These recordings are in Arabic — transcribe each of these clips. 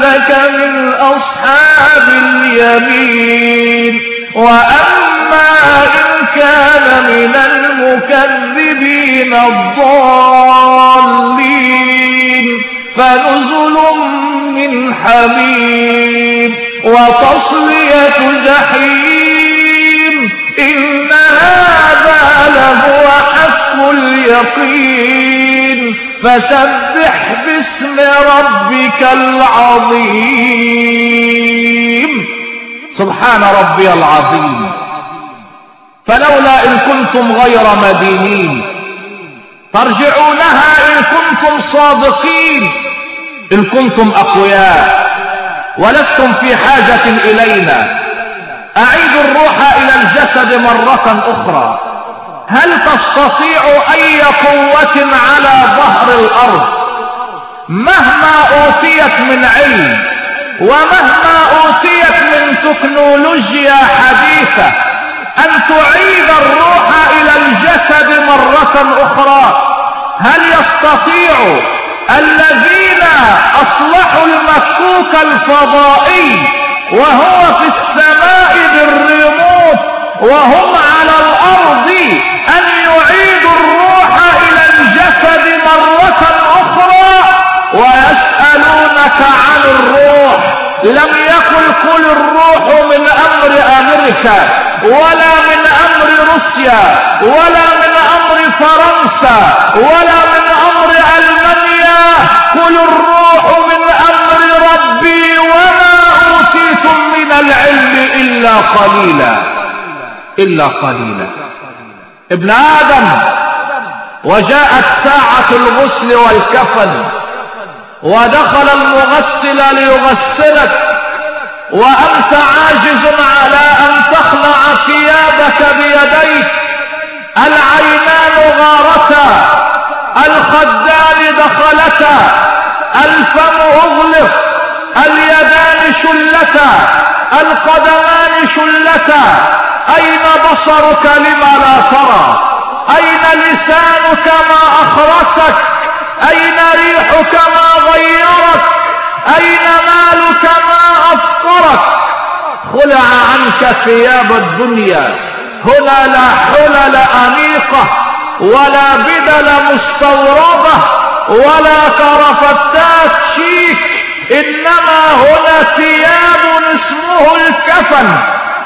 لك من أصحاب اليمين. وأما إن كان من المكذبين الضالين فنزل من حميم. وتصلية جحيم إن هذا لهو حق اليقين. فسبح باسم ربك العظيم. سبحان ربي العظيم. فلولا إن كنتم غير مدينين. ترجعونها إن كنتم صادقين. إن كنتم أقوياء. ولستم في حاجة إلينا. أعيدوا الروح إلى الجسد مرة أخرى. هل تستطيع أي قوة على ظهر الأرض؟ مهما أوتيت من علم ومهما أوتيت من تكنولوجيا حديثة أن تعيد الروح إلى الجسد مرة أخرى. هل يستطيع الذين أصلحوا المكوك الفضائي وهو في السماء بالريموت وهم الأرض أن يعيدوا الروح إلى الجسد مرة أخرى ويسألونك عن الروح. لم يقل كل الروح من أمر أمريكا ولا من أمر روسيا ولا من أمر فرنسا ولا من أمر ألمانيا. كل الروح من أمر ربي وما أوتيتم من العلم إلا قليلا. إلا قليلا. ابن آدم وجاءت ساعة الغسل والكفن ودخل المغسل ليغسلك وأنت عاجز على أن تخلع ثيابك بيديك. العينان غارتا الخدان دخلتا الفم أغلق. اليدان شلتا القدمان شلتا أين بصرك لما لا ترى؟ أين لسانك ما أخرسك؟ أين ريحك ما غيرك؟ أين مالك ما أفقرك خلع عنك ثياب الدنيا هنا لا حلل أنيقة ولا بدل مستوردة ولا كرفتات شيك إنما هنا ثياب اسمه الكفن.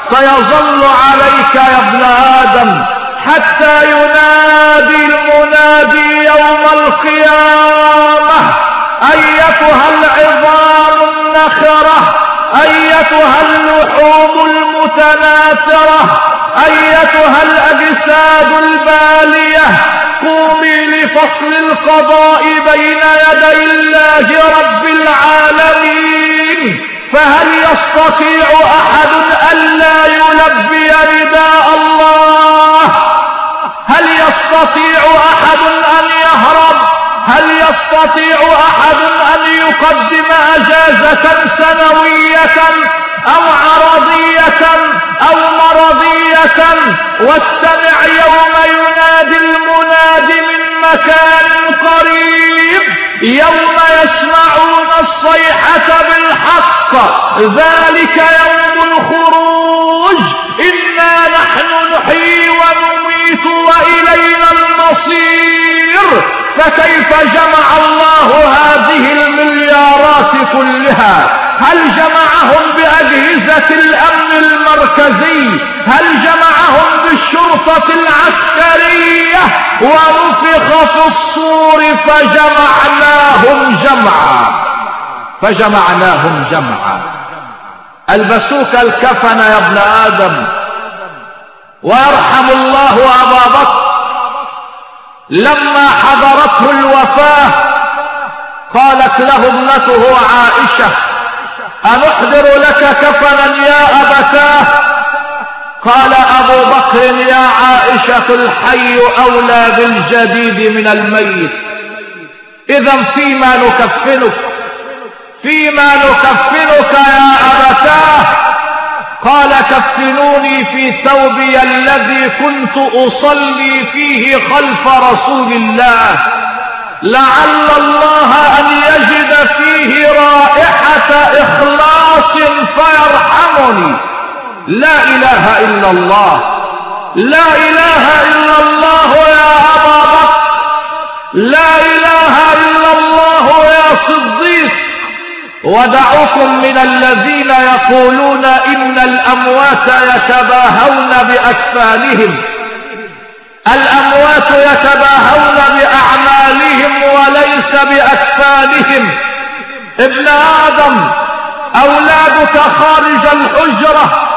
سيظل عليك يا ابن آدم حتى ينادي المنادي يوم القيامة. أيتها العظام النخرة. أيتها اللحوم المتناثرة أيتها الأجساد البالية قومي لفصل القضاء بين يدي الله رب العالمين. فهل يستطيع أحد ألا يلبي نداء الله؟ هل يستطيع أحد أن يهرب هل يستطيع أحد أن يقدم أجازة سنوية أو عرضية أو مرضية واستمع يوم ينادي المناد من مكان قريب يوم يسمعون الصيحة بالحق ذلك يوم الخروج إنا نحن نحيي ونميت وإلينا المصير فكيف جمع الله هذه المليارات كلها؟ هل جمعهم بأجهزة الأمن المركزي؟ هل جمعهم بالشرطة العسكرية؟ ونفخ في الصور فجمعناهم جمعا. فجمعناهم جمعا. البسوك الكفن يا ابن آدم. ويرحم الله أبا بكر لما حضرته الوفاة قالت له ابنته عائشة أنحضر لك كفنا يا أبتاه؟ قال أبو بكر يا عائشة الحي أولى بالجديد من الميت. إذا فيما نكفنك فيما نكفنك يا أبتاه؟ قال كفنوني في ثوبي الذي كنت أصلي فيه خلف رسول الله. لعل الله أن يجد فيه رائحة إخلاص فيرحمني. لا إله إلا الله. لا إله إلا الله يا ودعوكم من الذين يقولون إن الأموات يتباهون بأكفانهم. الأموات يتباهون بأعمالهم وليس بأكفانهم. ابن آدم أولادك خارج الحجرة.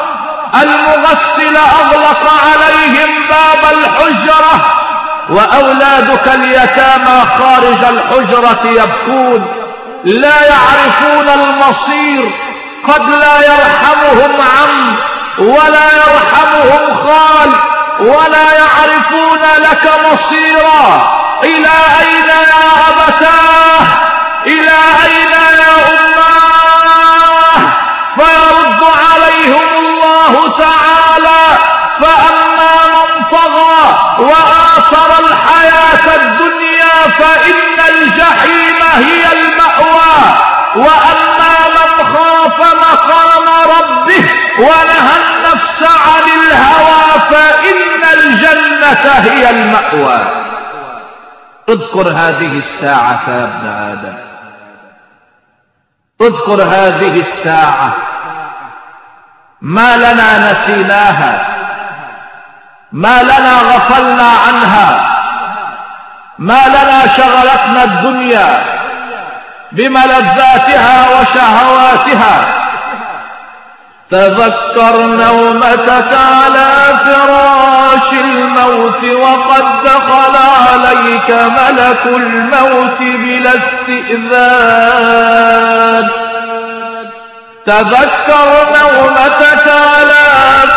المغسل أغلق عليهم باب الحجرة. وأولادك اليتامى خارج الحجرة يبكون. لا يعرفون المصير قد لا يرحمهم عم ولا يرحمهم خال ولا يعرفون لك مصيرا. إلى أين يا أبتاه؟ ونهى النفس عن الهوى فإن الجنة هي المأوى. اذكر هذه الساعة يا ابن آدم. اذكر هذه الساعة. ما لنا نسيناها. ما لنا غفلنا عنها. ما لنا شغلتنا الدنيا بملذاتها وشهواتها. تذكر نومتك على فراش الموت وقد دخل عليك ملك الموت بلا استئذان. تذكر نومتك على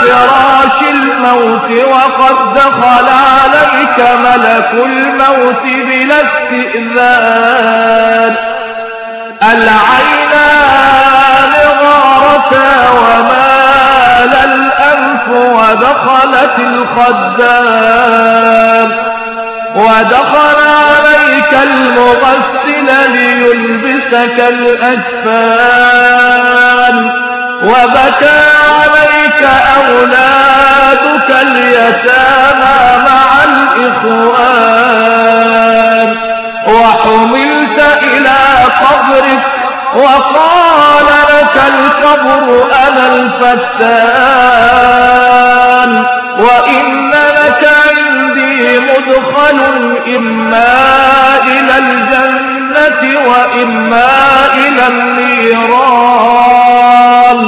فراش الموت وقد دخل عليك ملك الموت بلا استئذان. العينان غارتا ومال الأنف ودخلت الخدان ودخل عليك المغسل ليلبسك الأجفان وبكى عليك أولادك أنا الفتان وإن لك عندي مدخل إما إلى الجنة وإما إلى النيران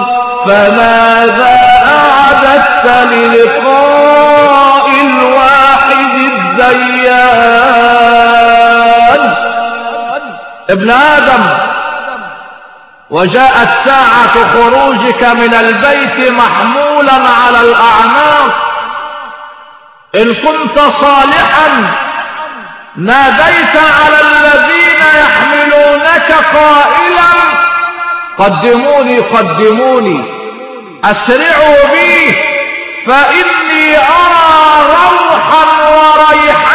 فماذا أعددت للقاء الواحد الديان ابن آدم وجاءت ساعة خروجك من البيت محمولا على الأعناق. إن كنت صالحا ناديت على الذين يحملونك قائلا قدموني قدموني أسرعوا بي فإني أرى روحا وريحانا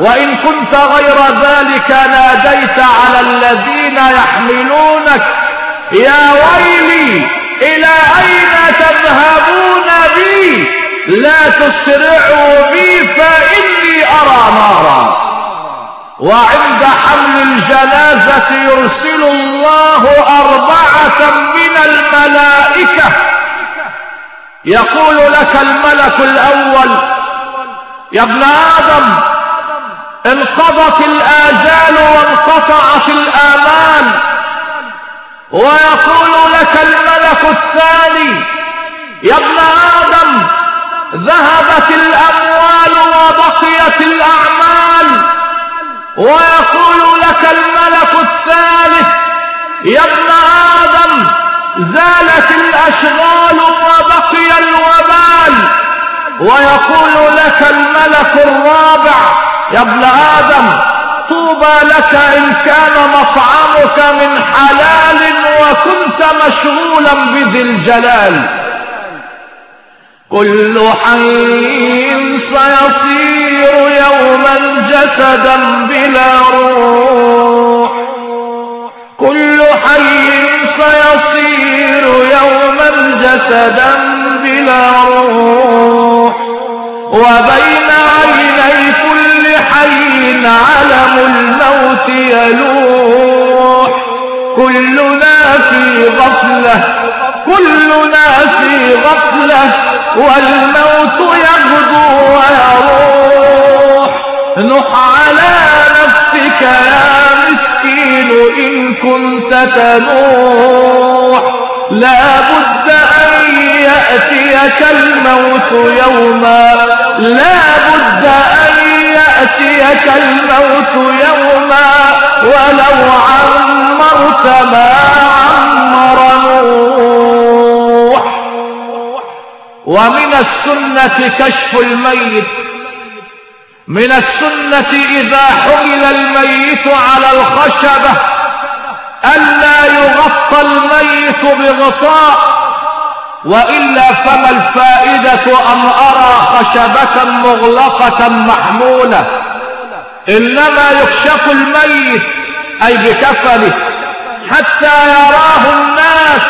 وإن كنت غير ذلك ناديت على الذين يحملونك. يا ويلي إلى أين تذهبون بي؟ لا تسرعوا بي فإني أرى نارا. وعند حمل الجنازة يرسل الله أربعة من الملائكة. يقول لك الملك الأول يا ابن آدم انقضت الآجال وانقطعت الآمال ويقول لك الملك الثاني يا ابن آدم ذهبت الأموال وبقيت الأعمال. ويقول لك الملك الثالث يا ابن آدم زالت الأشغال ويقول لك الملك الرابع يا ابن آدم طوبى لك إن كان مطعمك من حلال وكنت مشغولا بذي الجلال. كل حي سيصير يوما جسدا بلا روح. كل حي سيصير يوما جسدا بلا روح. وبين عيني كل حي علم الموت يلوح. كلنا في غفلة كلنا في غفلة والموت يغدو ويروح. نح على نفسك يا مسكين إن كنت تنوح. لا بد أن يأتيك الموت يوما. لا بد أن يأتيك الموت يوما. ولو عمرت ما عمر نوح. ومن السنة كشف الميت. من السنة إذا حمل الميت على الخشبة. ألا يغطى الميت بغطاء. وإلا فما الفائدة أن أرى خشبة مغلقة محمولة؟ إنما يكشف الميت أي بكفنه حتى يراه الناس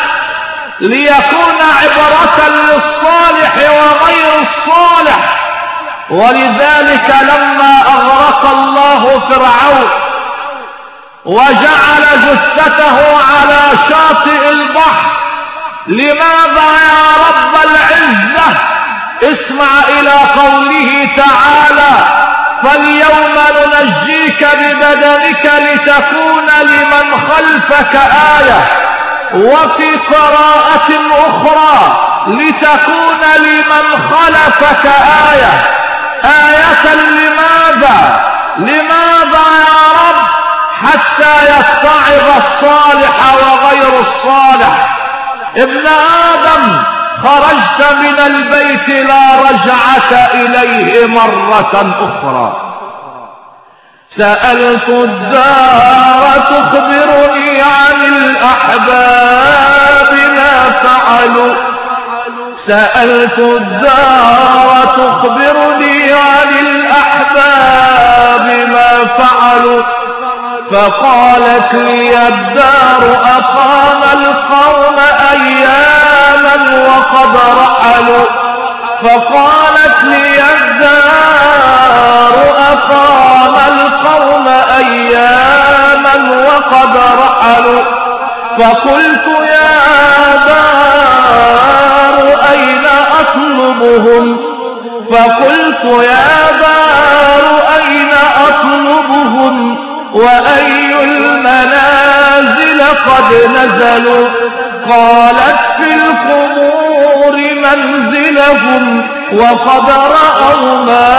ليكون عبرة للصالح وغير الصالح. ولذلك لما أغرق الله فرعون وجعل جثته على شاطئ البحر لماذا يا رب العزة؟ اسمع إلى قوله تعالى فاليوم ننجيك ببدنك لتكون لمن خلفك آية وفي قراءة أخرى لتكون لمن خلفك آية. آية لماذا؟ لماذا يا رب؟ حتى يتعظ الصالح وغير الصالح. ابن آدم خرجت من البيت لا رجعة إليه مرة أخرى. سألت الدار تخبرني عن الأحباب ما فعلوا. سألت الدار تخبرني عن الأحباب ما فعلوا. فقالت لي الدار أقام القوم أياما وقد رحلوا. فقالت لي الدار أقام القوم أياما وقد رحلوا. فقلت يا دار أين أطلبهم؟ فقلت يا دار أين أطلبهم؟ وأي المنازل قد نزلوا؟ قالت في القبور منزلهم وقد رأوا ما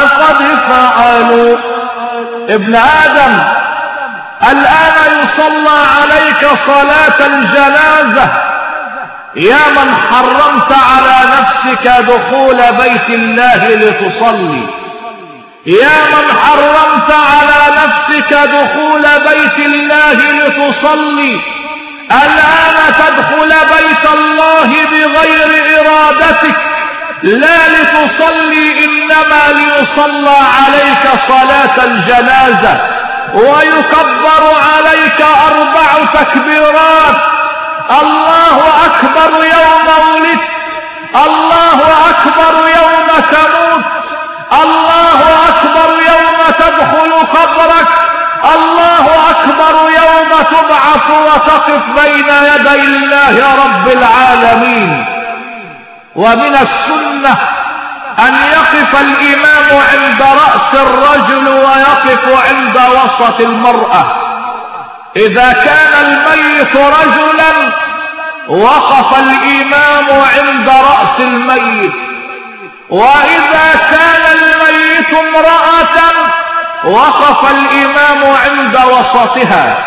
قد فعلوا. ابن آدم الآن يصلى عليك صلاة الجنازة. يا من حرمت على نفسك دخول بيت الله لتصلي. يا من حرمت على نفسك دخول بيت الله لتصلي الآن تدخل بيت الله بغير إرادتك. لا لتصلي إنما ليصلى عليك صلاة الجنازة ويكبر عليك أربع تكبيرات. الله أكبر يوم ولدت الله أكبر يوم تموت. الله أكبر يوم تدخل قبرك. الله أكبر يوم تبعث وتقف بين يدي الله رب العالمين. ومن السنة أن يقف الإمام عند رأس الرجل ويقف عند وسط المرأة. إذا كان الميت رجلا وقف الإمام عند رأس الميت. وإذا كان الميت امرأة وقف الإمام عند وسطها.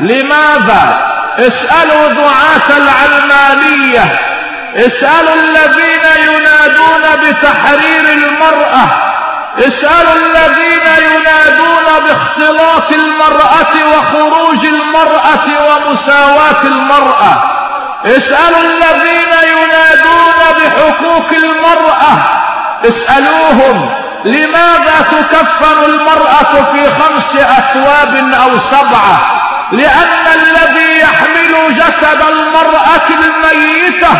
لماذا؟ اسألوا دعاة العلمانية. اسألوا الذين ينادون بتحرير المرأة. اسألوا الذين ينادون باختلاط المرأة وخروج المرأة ومساواة المرأة. اسألوا الذين ينادون بحقوق المرأة. اسألوهم. لماذا تكفن المرأة في خمس أثواب أو سبعة؟ لأن الذي يحمل جسد المرأة الميتة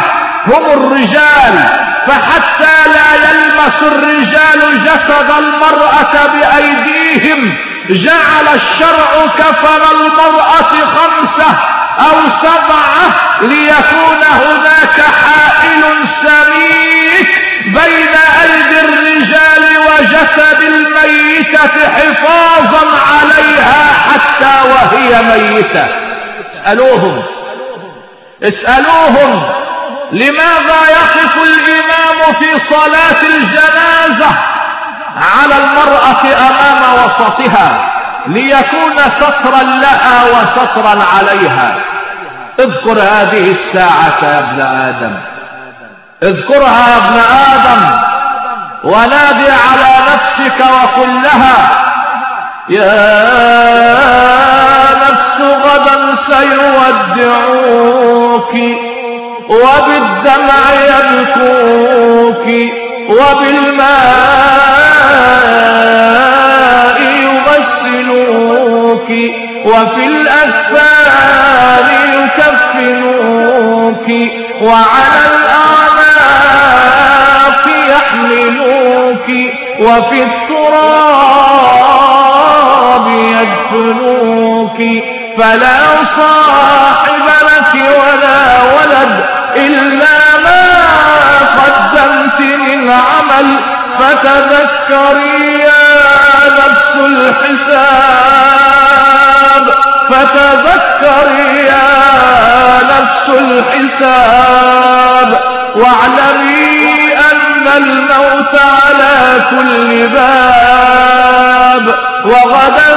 هم الرجال فحتى لا يلمس الرجال جسد المرأة بأيديهم جعل الشرع كفن المرأة خمسة أو سبعة ليكون هناك حائل سميك بين أيدي الرجال وجسد الميتة حفاظا عليها حتى وهي ميتة. اسألوهم. اسألوهم. لماذا يقف الإمام في صلاة الجنازة على المرأة أمام وسطها ليكون سترا لها وسترا عليها؟ اذكر هذه الساعة يا ابن آدم. اذكرها يا ابن آدم. ونادي على نفسك لها يا نفس غدا سيودعوك وبالدمع يبكوك وبالماء يغسلوك وفي الأكفان يكفنوك وعلى وفي التراب يدفنوك فلا صاحب لك ولا ولد إلا ما قدمت من عمل فتذكري يا نفس الحساب فتذكري يا نفس الحساب واعلمي أن الموت كل باب وغدا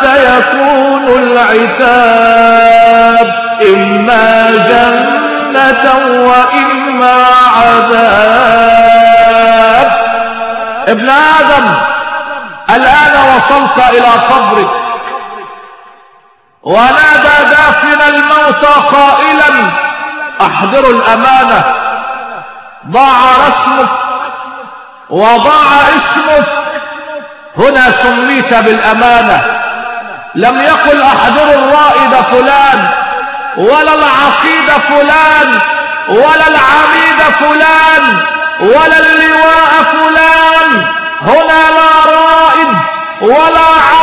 سيكون العتاب إما جنة وإما عذاب. ابن آدم الآن وصلت إلى صبرك. ونادى دافن الموت قائلا أحضروا الأمانة. ضاع رسمك. وضاع اسمك هنا سميت بالأمانة. لم يقل احضروا الرائد فلان ولا العقيد فلان ولا العميد فلان ولا اللواء فلان. هنا لا رائد ولا عقيد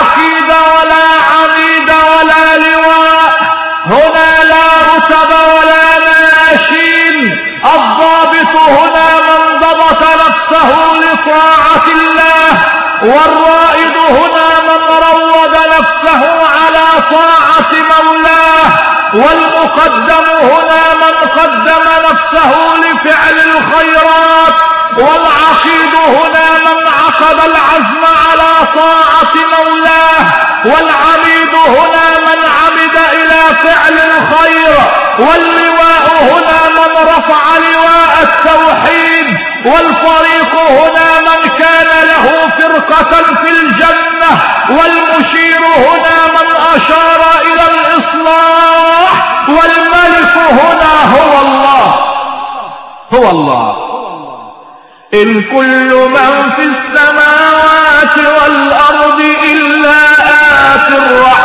والرائد هنا من روض نفسه على طاعة مولاه والمقدم هنا من قدم نفسه لفعل الخيرات والعقيد هنا من عقد العزم على طاعة مولاه والعميد هنا عمد إلى فعل الخير واللواء هنا من رفع لواء التوحيد والفريق هنا من كان له فرقة في الجنة والمشير هنا من أشار إلى الإصلاح والملك هنا هو الله. هو الله. إن كل من في السماوات والأرض إلا آت الرحمن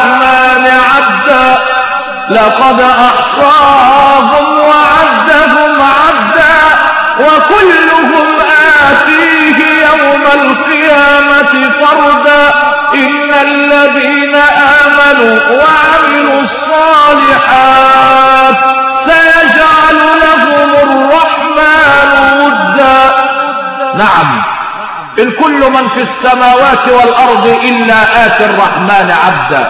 لقد أحصاهم وعدهم عدا وكلهم آتيه يوم القيامة فردا. إن الذين آمنوا وعملوا الصالحات سيجعل لهم الرحمن ودا. نعم إن كل من في السماوات والأرض إلا آتي الرحمن عبدا.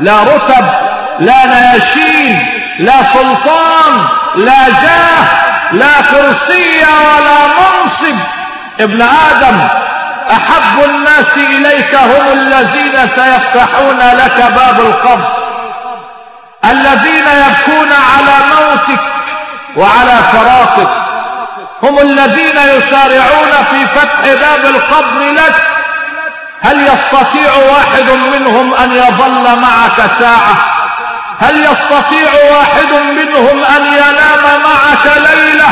لا رتب لا نياشين لا سلطان لا جاه لا كرسي ولا منصب. ابن آدم أحب الناس إليك هم الذين سيفتحون لك باب القبر. الذين يبكون على موتك وعلى فراقك. هم الذين يسارعون في فتح باب القبر لك. هل يستطيع واحد منهم أن يظل معك ساعة؟ هل يستطيع واحد منهم أن ينام معك ليلة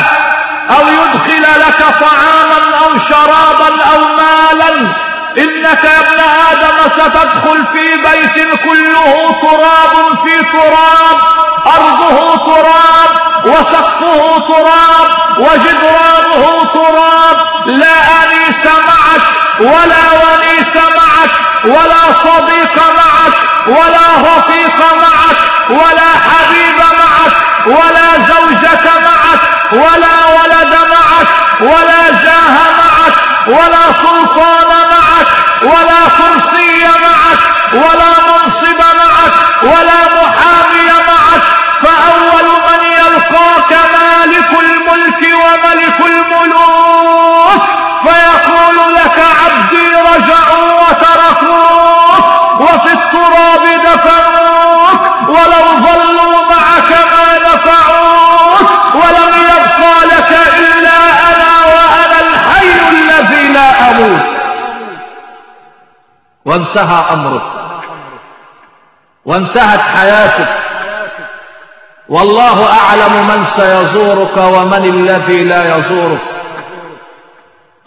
أو يدخل لك طعاما أو شرابا أو مالا؟ إنك يا ابن آدم ستدخل في بيت كله تراب في تراب أرضه تراب وسقفه تراب وجدرانه تراب. لا ولا ونيس معك ولا صديق معك ولا رفيق معك ولا حبيب معك ولا زوجة معك ولا ولد معك ولا جاه معك ولا سلطان وانتهى أمرك وانتهت حياتك. والله أعلم من سيزورك ومن الذي لا يزورك.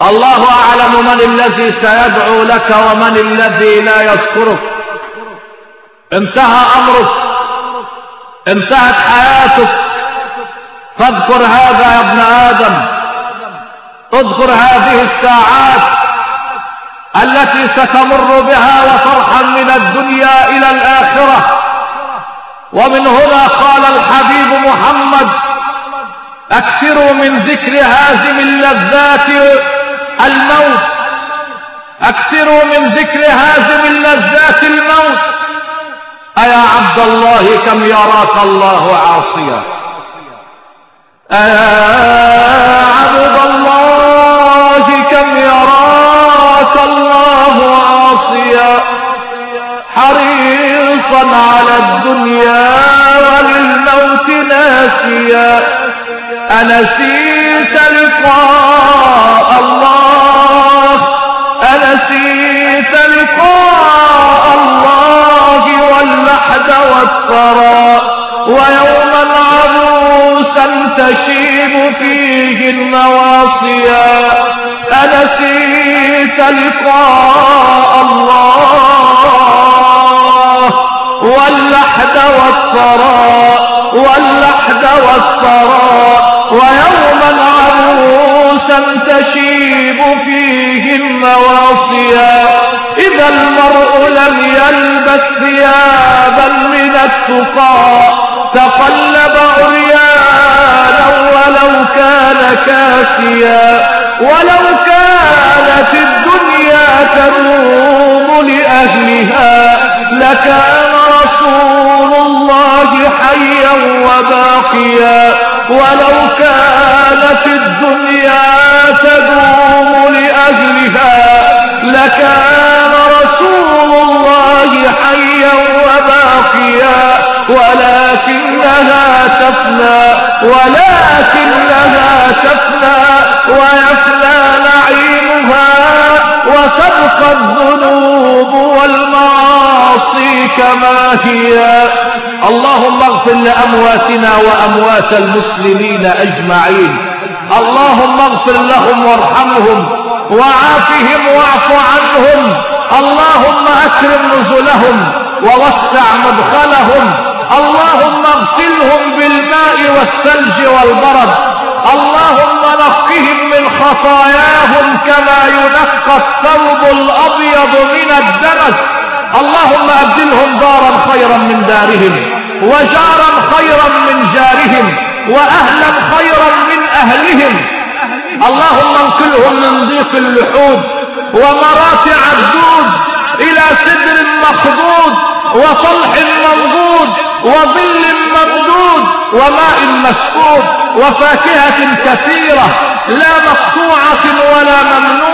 الله أعلم من الذي سيدعو لك ومن الذي لا يذكرك. انتهى أمرك. انتهت حياتك. فاذكر هذا يا ابن آدم. اذكر هذه الساعات. التي ستمر بها وفرحا من الدنيا إلى الآخرة. ومن هنا قال الحبيب محمد أكثروا من ذكر هازم اللذات الموت. أكثروا من ذكر هازم اللذات الموت. أيا عبد الله كم يراك الله عاصيا؟ أيا عبد حريصا على الدنيا وللموت ناسيا. أنسيت لقاء الله أنسيت لقاء الله واللحد والثرى. ويوما عروسا تشيب فيه النواصيا. أنسيت لقاء الله واللحد والثرى واللحد والثرى ويوما عروسا تشيب فيه النواصيا إذا المرء لم يلبس ثيابا من التقى تقلب عريانا ولو كان كاسيا. ولو كانت الدنيا تروم لأهلها لكان وباقيا ولو كانت الدنيا تدوم لأهلها لكان رسول الله حيا وباقيا ولكنها تفنى ولكنها تفنى ويفنى نعيمها وتبقى الذنوب والمعاصي كما هي. اللهم اغفر لأمواتنا وأموات المسلمين أجمعين. اللهم اغفر لهم وارحمهم وعافهم واعف عنهم. اللهم أكرم نزلهم ووسع مدخلهم. اللهم اغسلهم بالماء والثلج والبرد. اللهم نقهم من خطاياهم كما ينقى الثوب الأبيض من الدنس اللهم أبدلهم دارا خيرا من دارهم وجارا خيرا من جارهم وأهلا خيرا من أهلهم. اللهم انقلهم من ضيق اللحود ومراتع الدود إلى سدر مخضود وطلح منضود وظل ممدود وماء مسكوب وفاكهة كثيرة لا مقطوعة ولا ممنوعة.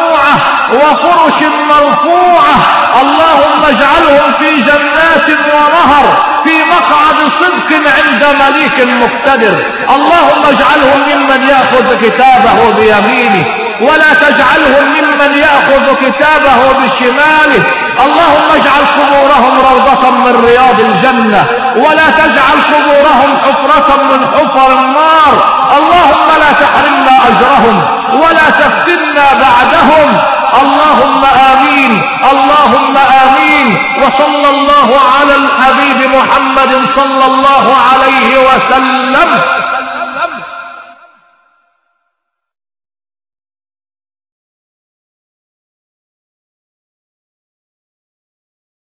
وفرش مرفوعة. اللهم اجعلهم في جنات ونهر في مقعد صدق عند مليك مقتدر. اللهم اجعلهم ممن يأخذ كتابه بيمينه ولا تجعلهم ممن يأخذ كتابه بشماله. اللهم اجعل قبورهم روضة من رياض الجنة ولا تجعل قبورهم حفرة من حفر النار. اللهم لا تحرمنا أجرهم ولا تفتنا بعدهم. اللهم آمين اللهم آمين. وصلى الله على الحبيب محمد صلى الله عليه وسلم.